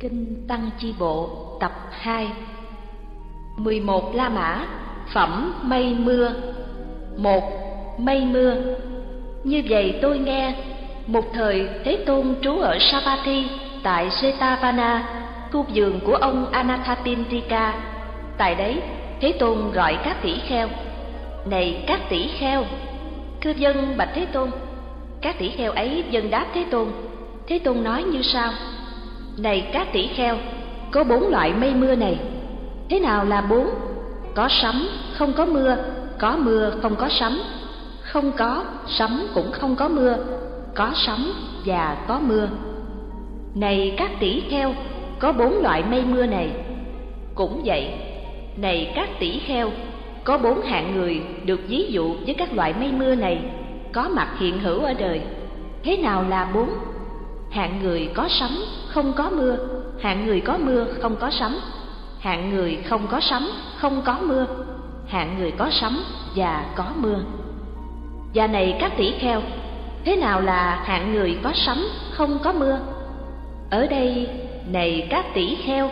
Kinh Tăng Chi Bộ tập 2 11 La Mã Phẩm Mây Mưa. Một Mây Mưa. Như vậy tôi nghe Một thời Thế Tôn trú ở Savatthi Tại Setavana, Khu vườn của ông Anathapindika Tại đấy Thế Tôn gọi các tỷ kheo. Này các tỷ kheo Cư dân bạch Thế Tôn Các tỷ kheo ấy dân đáp Thế Tôn. Thế Tôn nói như sau này các tỷ kheo, có bốn loại mây mưa này. Thế nào là bốn? Có sấm, không có mưa, có mưa, không có sấm. Không có, sấm cũng không có mưa, có sấm và có mưa. Này các tỷ kheo, có bốn loại mây mưa này. Cũng vậy, này các tỷ kheo, có bốn hạng người được ví dụ với các loại mây mưa này có mặt hiện hữu ở đời. Thế nào là bốn? Hạng người có sấm, không có mưa. Hạng người có mưa, không có sấm. Hạng người không có sấm, không có mưa. Hạng người có sấm và có mưa. Và này các tỷ kheo, thế nào là hạng người có sấm, không có mưa? Ở đây, này các tỷ kheo,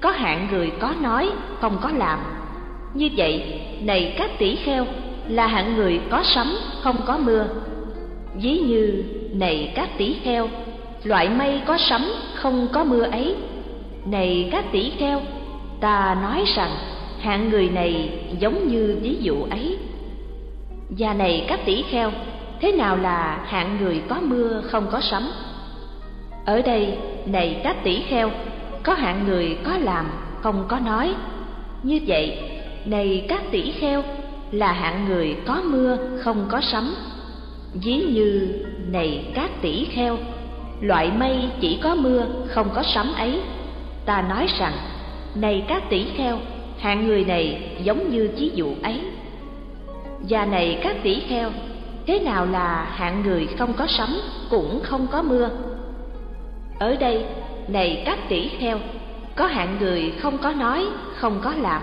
có hạng người có nói, không có làm. Như vậy, này các tỷ kheo, là hạng người có sấm, không có mưa. Ví như, này các tỷ kheo loại mây có sấm, không có mưa ấy. Này các tỷ kheo, ta nói rằng hạng người này giống như ví dụ ấy. Và này các tỷ kheo, thế nào là hạng người có mưa, không có sấm? Ở đây, này các tỷ kheo, có hạng người có làm, không có nói. Như vậy, này các tỷ kheo, là hạng người có mưa, không có sấm. Ví như này các tỷ kheo loại mây chỉ có mưa, không có sấm ấy. Ta nói rằng, này các tỷ kheo, hạng người này giống như chí dụ ấy. Và này các tỷ kheo, thế nào là hạng người không có sấm, cũng không có mưa? Ở đây, này các tỷ kheo, có hạng người không có nói, không có làm.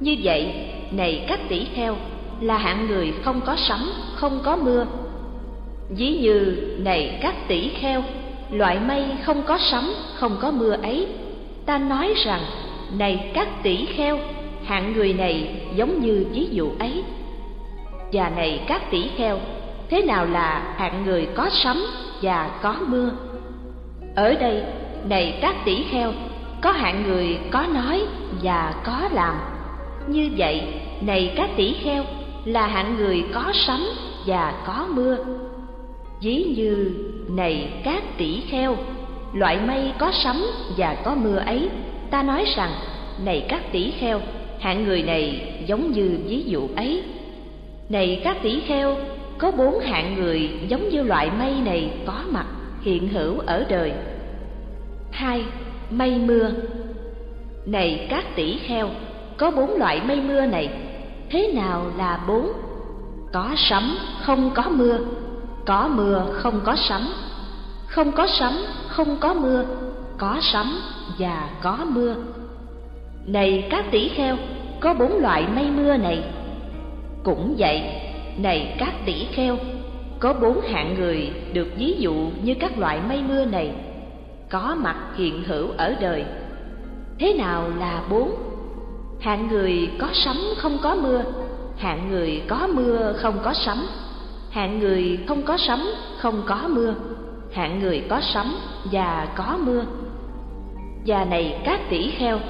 Như vậy, này các tỷ kheo, là hạng người không có sấm, không có mưa. Ví như này các tỷ kheo, loại mây không có sấm, không có mưa ấy. Ta nói rằng, này các tỷ kheo, hạng người này giống như ví dụ ấy. Và này các tỷ kheo, thế nào là hạng người có sấm và có mưa? Ở đây, này các tỷ kheo, có hạng người có nói và có làm. Như vậy, này các tỷ kheo, là hạng người có sấm và có mưa ví như, này các tỷ kheo, loại mây có sấm và có mưa ấy, ta nói rằng, này các tỷ kheo, hạng người này giống như ví dụ ấy. Này các tỷ kheo, có bốn hạng người giống như loại mây này có mặt, hiện hữu ở đời. Hai, mây mưa. Này các tỷ kheo, có bốn loại mây mưa này, thế nào là bốn? Có sấm, không có mưa có mưa, không có sấm. Không có sấm, không có mưa. Có sấm và có mưa. Này các tỷ kheo, có bốn loại mây mưa này. Cũng vậy, này các tỷ kheo, có bốn hạng người được ví dụ như các loại mây mưa này. Có mặt hiện hữu ở đời. Thế nào là bốn? Hạng người có sấm, không có mưa. Hạng người có mưa, không có sấm hạng người không có sấm, không có mưa. Hạng người có sấm và có mưa. Và này các tỷ kheo,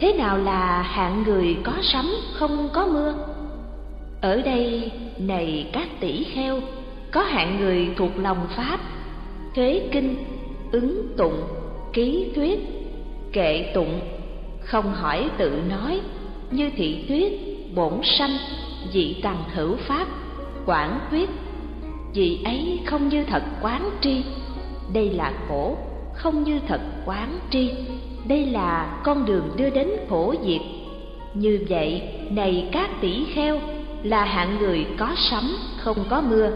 thế nào là hạng người có sấm, không có mưa? Ở đây, này các tỷ kheo, có hạng người thuộc lòng pháp, thế kinh, ứng tụng, ký thuyết, kệ tụng, không hỏi tự nói, như thị thuyết, bổn sanh dị tằng hữu pháp quảng quyết vì ấy không như thật quán tri. Đây là khổ, không như thật quán tri. Đây là con đường đưa đến khổ diệt. Như vậy, này các tỷ kheo, là hạng người có sấm, không có mưa.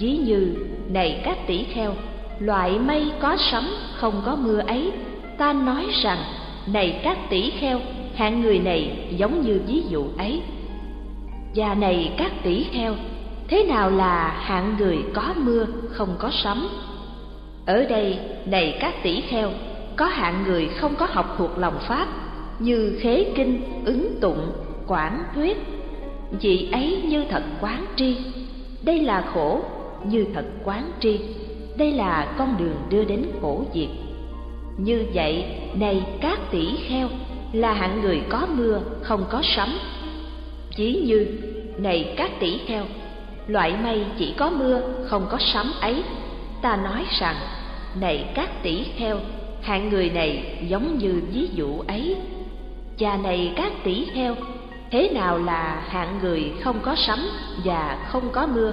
Ví như, này các tỷ kheo, loại mây có sấm, không có mưa ấy. Ta nói rằng, này các tỷ kheo, hạng người này giống như ví dụ ấy. Và này các tỷ kheo thế nào là hạng người có mưa, không có sấm? Ở đây, này các tỷ kheo, có hạng người không có học thuộc lòng pháp, như khế kinh, ứng tụng, quảng thuyết. Vị ấy như thật quán tri. Đây là khổ, như thật quán tri. Đây là con đường đưa đến khổ diệt. Như vậy, này các tỷ kheo, là hạng người có mưa, không có sấm. Chỉ như, này các tỷ kheo loại mây chỉ có mưa, không có sấm ấy. Ta nói rằng, này các tỷ kheo, hạng người này giống như ví dụ ấy. Và này các tỷ kheo, thế nào là hạng người không có sấm và không có mưa?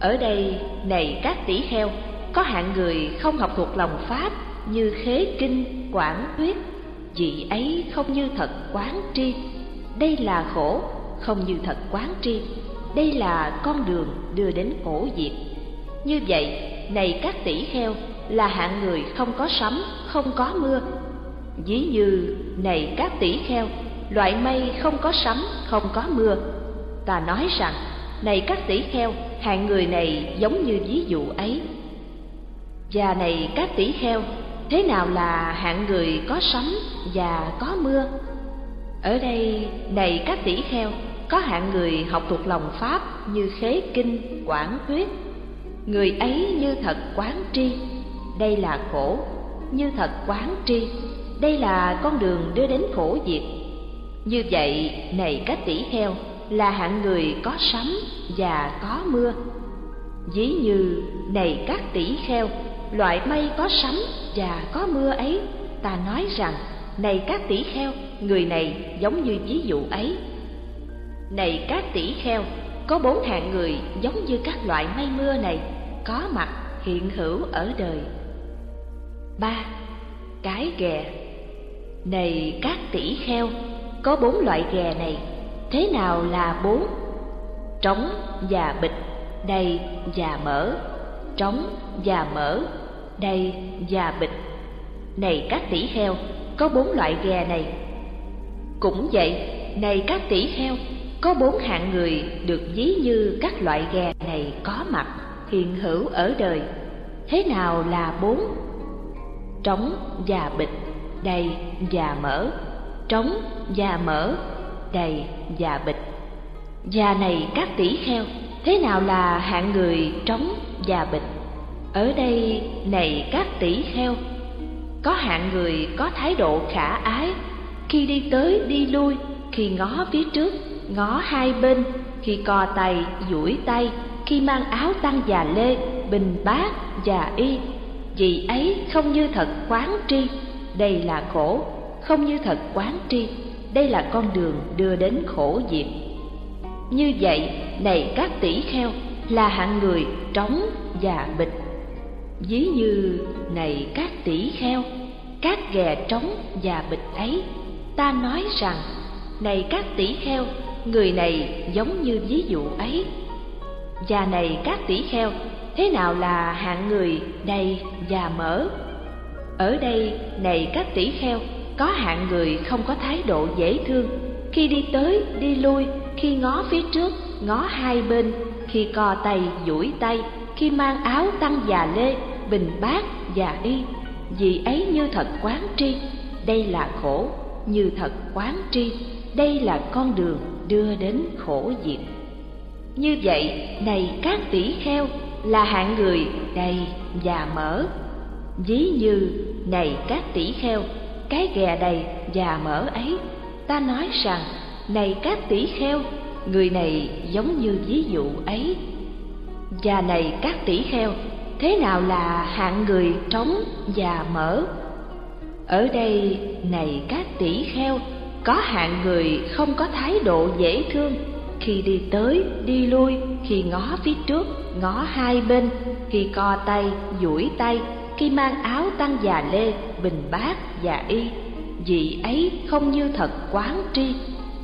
Ở đây, này các tỷ kheo, có hạng người không học thuộc lòng pháp như khế kinh, quảng thuyết. Vị ấy không như thật quán tri. Đây là khổ, không như thật quán tri đây là con đường đưa đến khổ diệt. Như vậy, này các tỷ kheo, là hạng người không có sấm, không có mưa. Dí như, này các tỷ kheo, loại mây không có sấm, không có mưa. Ta nói rằng, này các tỷ kheo, hạng người này giống như ví dụ ấy. Và này các tỷ kheo, thế nào là hạng người có sấm và có mưa? Ở đây, này các tỷ kheo có hạng người học thuộc lòng pháp như khế kinh, quảng thuyết người ấy như thật quán tri, đây là khổ, như thật quán tri, đây là con đường đưa đến khổ diệt. Như vậy, này các tỷ heo là hạng người có sấm và có mưa. Ví như, này các tỷ heo loại mây có sấm và có mưa ấy, ta nói rằng, này các tỷ kheo, người này giống như ví dụ ấy này các tỷ kheo, có bốn hạng người giống như các loại mây mưa này, có mặt, hiện hữu ở đời. Ba, cái ghè. Này các tỷ kheo, có bốn loại ghè này, thế nào là bốn? Trống và bịch, đầy và mở trống và mở đầy và bịch. Này các tỷ heo có bốn loại ghè này. Cũng vậy, này các tỷ heo có bốn hạng người được ví như các loại ghè này có mặt, hiện hữu ở đời. Thế nào là bốn? Trống và bịch, đầy và mở. Trống và mở, đầy và bịch. Và này các tỷ kheo, thế nào là hạng người trống và bịch? Ở đây này các tỷ kheo, có hạng người có thái độ khả ái, khi đi tới đi lui, khi ngó phía trước ngó hai bên, khi co tay, duỗi tay, khi mang áo tăng già lê, bình bát, già y. Vì ấy không như thật quán tri. Đây là khổ, không như thật quán tri. Đây là con đường đưa đến khổ diệt. Như vậy, này các tỷ kheo, là hạng người trống và bịch. Ví như, này các tỷ kheo, các ghè trống và bịch ấy, ta nói rằng, này các tỷ kheo người này giống như ví dụ ấy. Và này các tỷ kheo, thế nào là hạng người đầy và mở ở đây này các tỷ kheo, có hạng người không có thái độ dễ thương. Khi đi tới, đi lui, khi ngó phía trước, ngó hai bên, khi co tay, duỗi tay, khi mang áo tăng già lê, bình bát và y. Vì ấy như thật quán tri, đây là khổ, như thật quán tri, đây là con đường đưa đến khổ diệt. Như vậy, này các tỷ kheo, là hạng người đầy và mở ví như, này các tỷ kheo, cái ghè đầy và mở ấy, ta nói rằng, này các tỷ kheo, người này giống như ví dụ ấy. Và này các tỷ kheo, thế nào là hạng người trống và mở ở đây, này các tỷ kheo có hạng người không có thái độ dễ thương. Khi đi tới, đi lui. Khi ngó phía trước, ngó hai bên. Khi co tay, duỗi tay. Khi mang áo tăng già lê, bình bát và y. Vị ấy không như thật quán tri.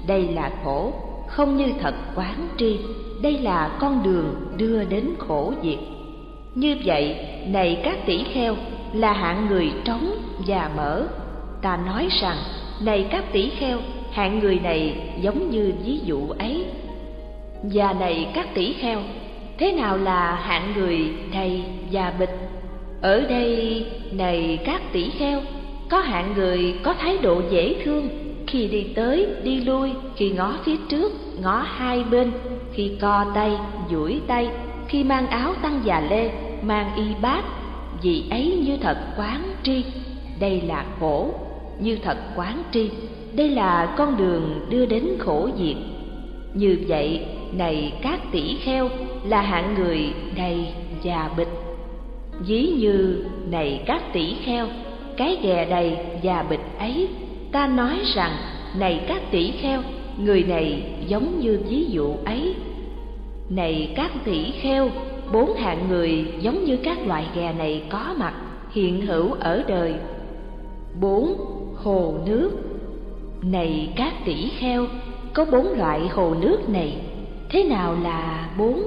Đây là khổ, không như thật quán tri. Đây là con đường đưa đến khổ diệt. Như vậy, này các tỷ kheo, là hạng người trống và mở. Ta nói rằng này các tỷ kheo hạng người này giống như ví dụ ấy. Và này các tỷ kheo thế nào là hạng người thầy và bịch? Ở đây, này các tỷ kheo, có hạng người có thái độ dễ thương, khi đi tới, đi lui, khi ngó phía trước, ngó hai bên, khi co tay, duỗi tay, khi mang áo tăng già lê, mang y bát, vì ấy như thật quán tri, đây là khổ, như thật quán tri, đây là con đường đưa đến khổ diệt. Như vậy, này các tỷ kheo là hạng người đầy và bịch. Ví như này các tỷ kheo, cái ghè đầy và bịch ấy, ta nói rằng này các tỷ kheo, người này giống như ví dụ ấy. Này các tỷ kheo, bốn hạng người giống như các loại ghè này có mặt hiện hữu ở đời. Bốn hồ nước này các tỷ kheo, có bốn loại hồ nước này, thế nào là bốn?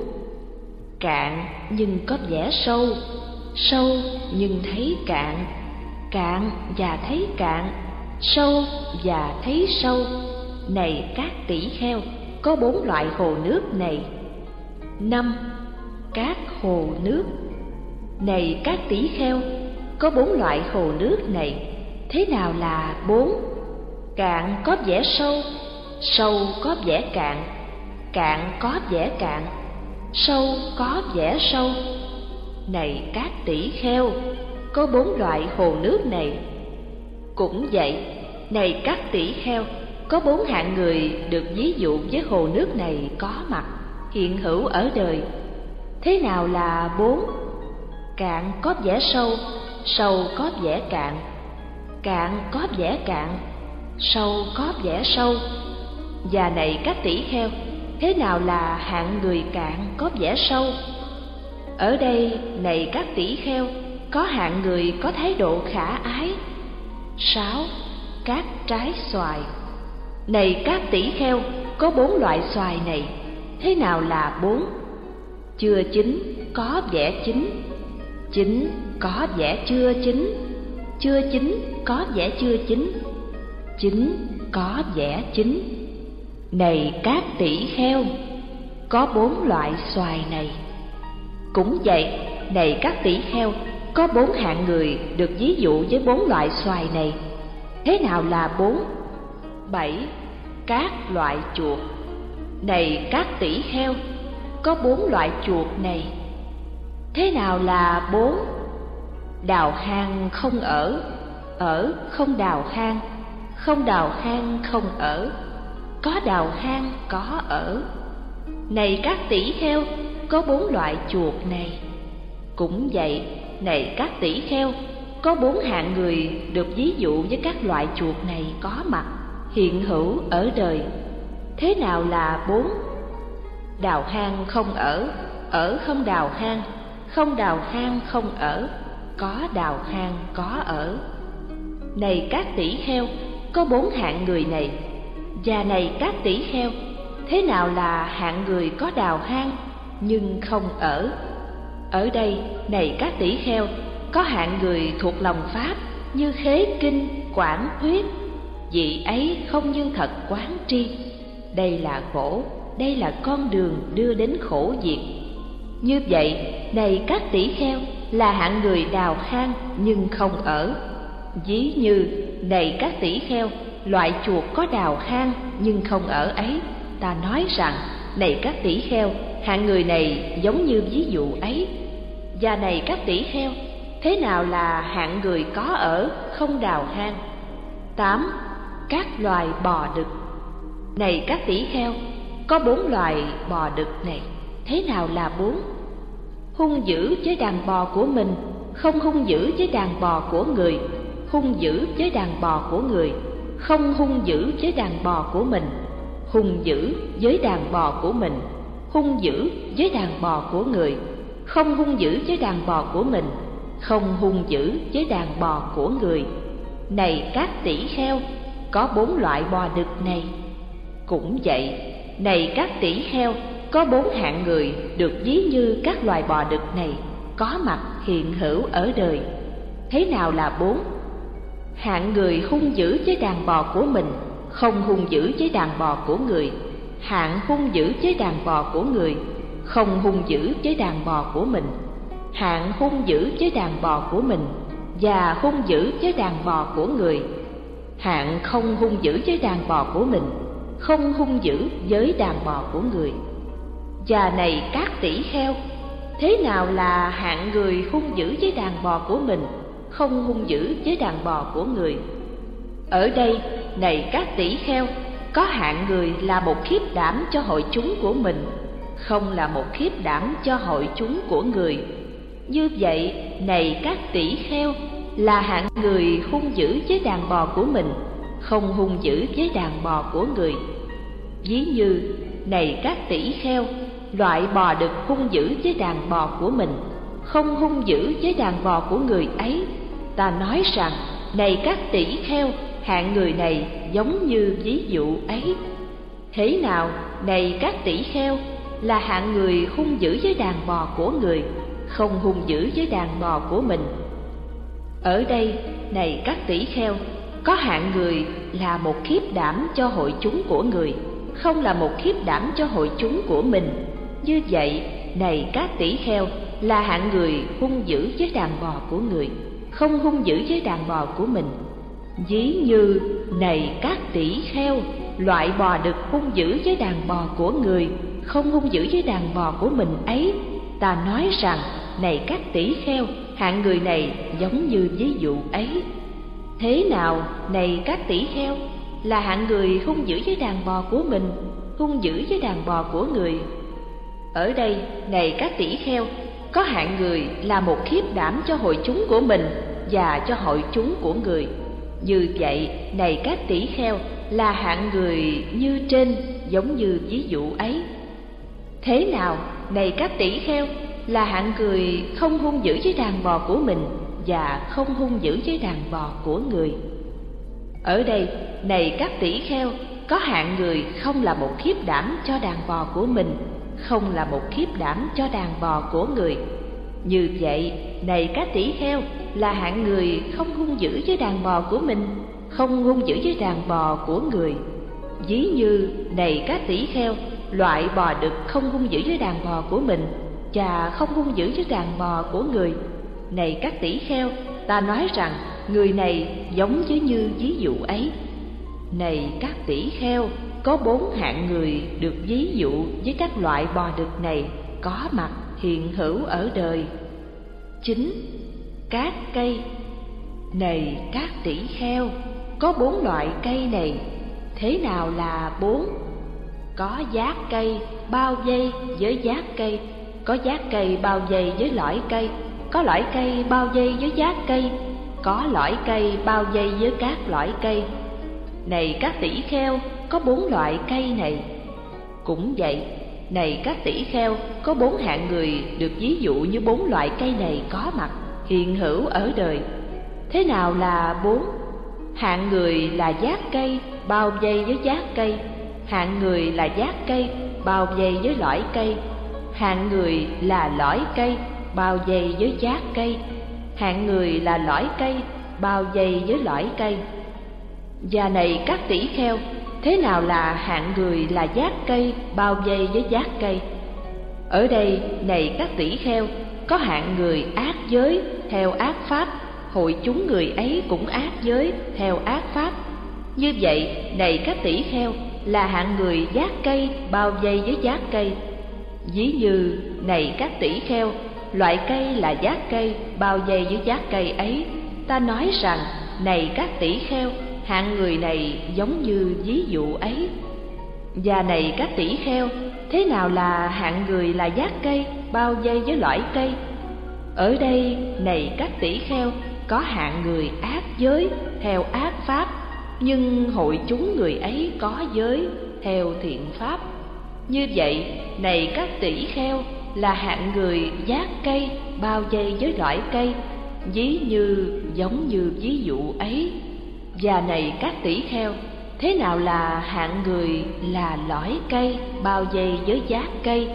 Cạn nhưng có vẻ sâu, sâu nhưng thấy cạn, cạn và thấy cạn, sâu và thấy sâu. Này các tỷ kheo, có bốn loại hồ nước này. Năm, các hồ nước. Này các tỷ kheo, có bốn loại hồ nước này, thế nào là bốn? Cạn có vẻ sâu, sâu có vẻ cạn, cạn có vẻ cạn, sâu có vẻ sâu. Này các tỷ kheo, có bốn loại hồ nước này. Cũng vậy, này các tỷ kheo, có bốn hạng người được ví dụ với hồ nước này có mặt, hiện hữu ở đời. Thế nào là bốn? Cạn có vẻ sâu, sâu có vẻ cạn, cạn có vẻ cạn, sâu có vẻ sâu. Và này các tỷ kheo thế nào là hạng người cạn có vẻ sâu? Ở đây này các tỷ kheo có hạng người có thái độ khả ái sáu các trái xoài. Này các tỷ kheo có bốn loại xoài này thế nào là bốn? Chưa chín có vẻ chín. Chín có vẻ chưa chín. Chưa chín có vẻ chưa chín. Chính có vẻ chính này các tỷ kheo, có bốn loại xoài này. Cũng vậy, này các tỷ kheo, có bốn hạng người được ví dụ với bốn loại xoài này. Thế nào là bốn? Bảy, các loại chuột. Này các tỷ kheo, có bốn loại chuột này. Thế nào là bốn? Đào hang không ở ở, không đào hang. Không đào hang, không ở. Có đào hang, có ở. Này các tỷ kheo, có bốn loại chuột này. Cũng vậy, này các tỷ kheo, có bốn hạng người được ví dụ với các loại chuột này có mặt, hiện hữu ở đời. Thế nào là bốn? Đào hang, không ở. Ở không đào hang, không đào hang, không ở. Có đào hang, có ở này các tỷ heo, có bốn hạng người này. Và này các tỷ heo, thế nào là hạng người có đào hang, nhưng không ở? Ở đây, này các tỷ heo, có hạng người thuộc lòng pháp như khế kinh quản thuyết. Vị ấy không như thật quán tri. Đây là khổ đây là con đường đưa đến khổ diệt. Như vậy, này các tỷ kheo là hạng người đào hang nhưng không ở ví như này các tỷ kheo, loại chuột có đào hang nhưng không ở ấy. Ta nói rằng này các tỷ kheo, hạng người này giống như ví dụ ấy. Và này các tỷ kheo, thế nào là hạng người có ở không đào hang? Tám, các loài bò đực. Này các tỷ kheo, có bốn loài bò đực này, thế nào là bốn? Hung dữ với đàn bò của mình, không hung dữ với đàn bò của người hung dữ với đàn bò của người, không hung dữ với đàn bò của mình, hung dữ với đàn bò của mình, hung dữ với đàn bò của người, không hung dữ với đàn bò của mình, không hung dữ với đàn bò của người. Này các tỷ kheo, có bốn loại bò đực này. Cũng vậy, này các tỷ kheo, có bốn hạng người được ví như các loài bò đực này có mặt hiện hữu ở đời. Thế nào là bốn? Hạng người hung dữ với đàn bò của mình, không hung dữ với đàn bò của người. Hạng hung dữ với đàn bò của người, không hung dữ với đàn bò của mình. Hạng hung dữ với đàn bò của mình và hung dữ với đàn bò của người. Hạng không hung dữ với đàn bò của mình, không hung dữ với đàn bò của người. Và này các tỷ kheo thế nào là hạng người hung dữ với đàn bò của mình? Không hung dữ với đàn bò của người. Ở đây, này các tỷ kheo, có hạng người là một khiếp đảm cho hội chúng của mình, không là một khiếp đảm cho hội chúng của người. Như vậy, này các tỷ kheo, là hạng người hung dữ với đàn bò của mình, không hung dữ với đàn bò của người. Ví như, này các tỷ kheo, loại bò đực hung dữ với đàn bò của mình, không hung dữ với đàn bò của người ấy ta nói rằng, này các tỷ kheo, hạng người này giống như ví dụ ấy. Thế nào, này các tỷ kheo, là hạng người hung dữ với đàn bò của người, không hung dữ với đàn bò của mình? Ở đây, này các tỷ kheo, có hạng người là một khiếp đảm cho hội chúng của người, không là một khiếp đảm cho hội chúng của mình. Như vậy, này các tỷ kheo, là hạng người hung dữ với đàn bò của người không hung dữ với đàn bò của mình. Ví như này các tỷ kheo, loại bò được hung dữ với đàn bò của người, không hung dữ với đàn bò của mình ấy. Ta nói rằng, này các tỷ kheo, hạng người này giống như ví dụ ấy. Thế nào, này các tỷ kheo, là hạng người hung dữ với đàn bò của mình, hung dữ với đàn bò của người? Ở đây, này các tỷ kheo có hạng người là một khiếp đảm cho hội chúng của mình và cho hội chúng của người. Như vậy, này các tỷ kheo, là hạng người như trên giống như ví dụ ấy. Thế nào, này các tỷ kheo, là hạng người không hung dữ với đàn bò của mình và không hung dữ với đàn bò của người? Ở đây, này các tỷ kheo, có hạng người không là một khiếp đảm cho đàn bò của mình không là một khiếp đảm cho đàn bò của người. Như vậy, này các tỷ heo, là hạng người không hung dữ với đàn bò của mình, không hung dữ với đàn bò của người. Ví như, này các tỷ heo, loại bò đực không hung dữ với đàn bò của mình và không hung dữ với đàn bò của người. Này các tỷ kheo ta nói rằng, người này giống với như ví dụ ấy. Này các tỷ kheo có bốn hạng người được ví dụ với các loại bò đực này có mặt hiện hữu ở đời. Chính các cây này các tỷ kheo. Có bốn loại cây này. Thế nào là bốn? Có giác cây bao dây với giác cây. Có giác cây bao dây với lõi cây. Có lõi cây bao dây với giác cây. Có lõi cây bao dây với các lõi cây. Này các tỷ kheo có bốn loại cây này. Cũng vậy, này các tỷ kheo, có bốn hạng người được ví dụ như bốn loại cây này có mặt, hiện hữu ở đời. Thế nào là bốn? Hạng người là giác cây, bao dây với giác cây. Hạng người là giác cây, bao dây với lõi cây. Hạng người là lõi cây, bao dây với giác cây. Hạng người là lõi cây, bao dây với lõi cây. Và này các tỷ kheo thế nào là hạng người là giác cây, bao dây với giác cây? Ở đây, này các tỷ kheo, có hạng người ác giới, theo ác pháp, hội chúng người ấy cũng ác giới, theo ác pháp. Như vậy, này các tỷ kheo, là hạng người giác cây, bao dây với giác cây. Ví như, này các tỷ kheo, loại cây là giác cây, bao dây với giác cây ấy. Ta nói rằng, này các tỷ kheo hạng người này giống như ví dụ ấy. Và này các tỷ kheo, thế nào là hạng người là giác cây, bao dây với lõi cây? Ở đây này các tỷ kheo, có hạng người ác giới, theo ác pháp, nhưng hội chúng người ấy có giới, theo thiện pháp. Như vậy, này các tỷ kheo, là hạng người giác cây, bao dây với loại cây, ví như, giống như ví dụ ấy và này các tỷ kheo, thế nào là hạng người là lõi cây, bao dây với giác cây?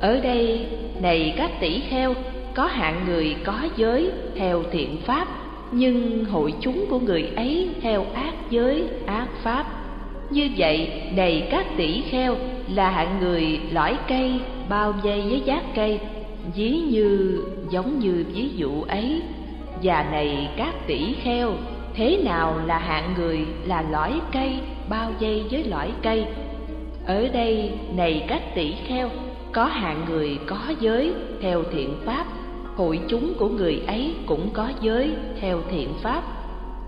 Ở đây, này các tỷ kheo, có hạng người có giới theo thiện pháp, nhưng hội chúng của người ấy theo ác giới, ác pháp. Như vậy, này các tỷ kheo, là hạng người lõi cây, bao dây với giác cây, ví như, giống như ví dụ ấy. Và này các tỷ kheo thế nào là hạng người là lõi cây, bao dây với lõi cây? Ở đây này các tỷ kheo, có hạng người có giới theo thiện pháp, hội chúng của người ấy cũng có giới theo thiện pháp.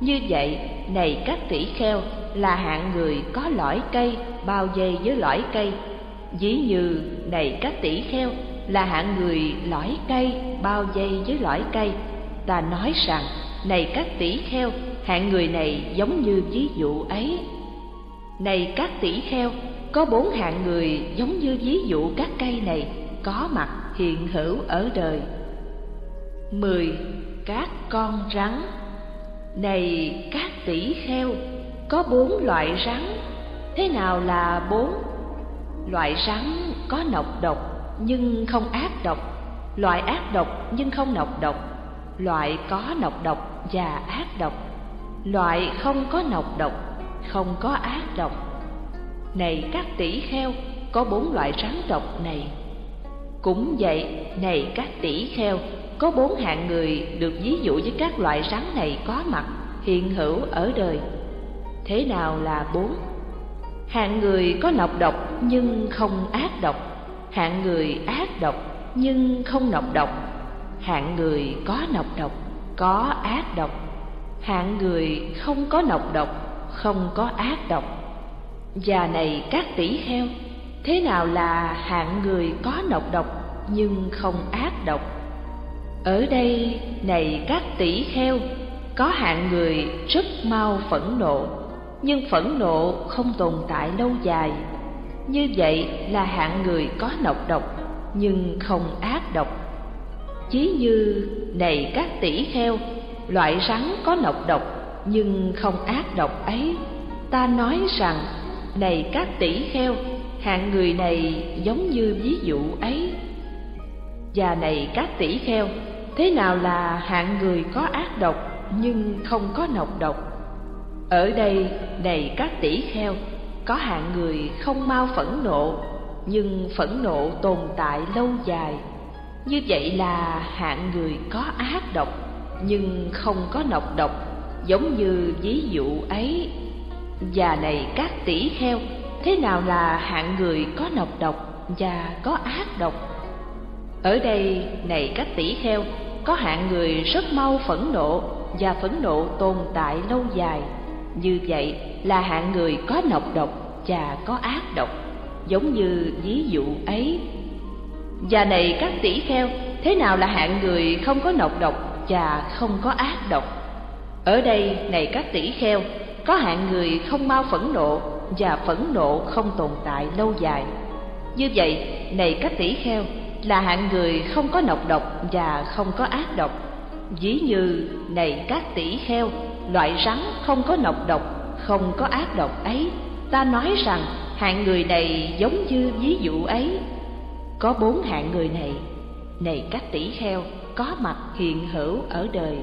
Như vậy, này các tỷ kheo là hạng người có lõi cây, bao dây với lõi cây. Dĩ như này các tỷ kheo là hạng người lõi cây, bao dây với lõi cây. Ta nói rằng, này các tỷ kheo hạng người này giống như ví dụ ấy. Này các tỷ kheo, có bốn hạng người giống như ví dụ các cây này, có mặt hiện hữu ở đời. Mười, các con rắn. Này các tỷ kheo, có bốn loại rắn. Thế nào là bốn? Loại rắn có nọc độc nhưng không ác độc. Loại ác độc nhưng không nọc độc. Loại có nọc độc và ác độc loại không có nọc độc, không có ác độc. Này các tỷ kheo, có bốn loại rắn độc này. Cũng vậy, này các tỷ kheo, có bốn hạng người được ví dụ với các loại rắn này có mặt, hiện hữu ở đời. Thế nào là bốn? Hạng người có nọc độc nhưng không ác độc. Hạng người ác độc nhưng không nọc độc. Hạng người có nọc độc, có ác độc hạng người không có nọc độc, không có ác độc. Và này các tỷ heo, thế nào là hạng người có nọc độc nhưng không ác độc? Ở đây này các tỷ heo, có hạng người rất mau phẫn nộ, nhưng phẫn nộ không tồn tại lâu dài. Như vậy là hạng người có nọc độc nhưng không ác độc. Chí như này các tỷ heo loại rắn có nọc độc nhưng không ác độc ấy. Ta nói rằng này các tỷ-kheo, hạng người này giống như ví dụ ấy. Và này các tỷ-kheo, thế nào là hạng người có ác độc nhưng không có nọc độc? Ở đây này các tỷ-kheo, có hạng người không mau phẫn nộ nhưng phẫn nộ tồn tại lâu dài. Như vậy là hạng người có ác độc nhưng không có nọc độc, giống như ví dụ ấy. Và này các tỷ heo thế nào là hạng người có nọc độc và có ác độc? Ở đây này các tỷ heo có hạng người rất mau phẫn nộ và phẫn nộ tồn tại lâu dài. Như vậy là hạng người có nọc độc và có ác độc, giống như ví dụ ấy. Và này các tỷ kheo, thế nào là hạng người không có nọc độc và không có ác độc. Ở đây này các tỷ kheo, có hạng người không mau phẫn nộ và phẫn nộ không tồn tại lâu dài. Như vậy, này các tỷ kheo, là hạng người không có nọc độc và không có ác độc. Ví như này các tỷ kheo, loại rắn không có nọc độc, không có ác độc ấy. Ta nói rằng, hạng người này giống như ví dụ ấy. Có bốn hạng người này này các tỷ kheo có mặt hiện hữu ở đời.